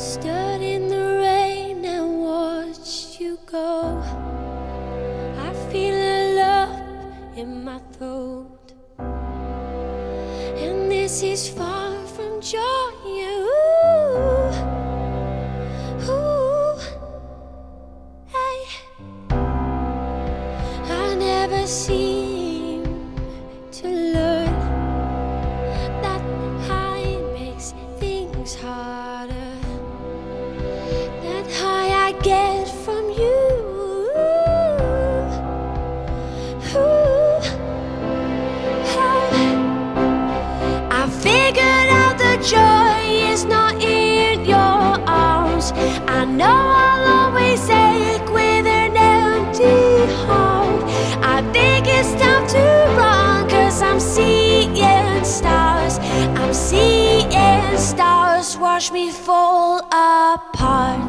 Stood in the rain and watched you go. I feel a lump in my throat, and this is far from joy. Ooh, ooh, hey. I never seem watch me fall apart.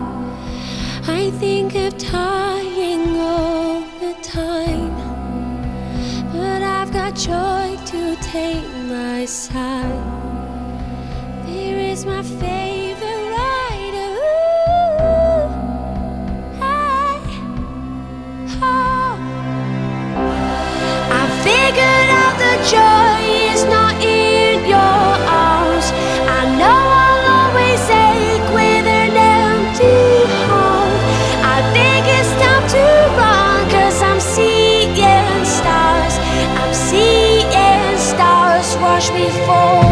I think of dying all the time. But I've got joy to take my side. Fear is my favorite push me forward.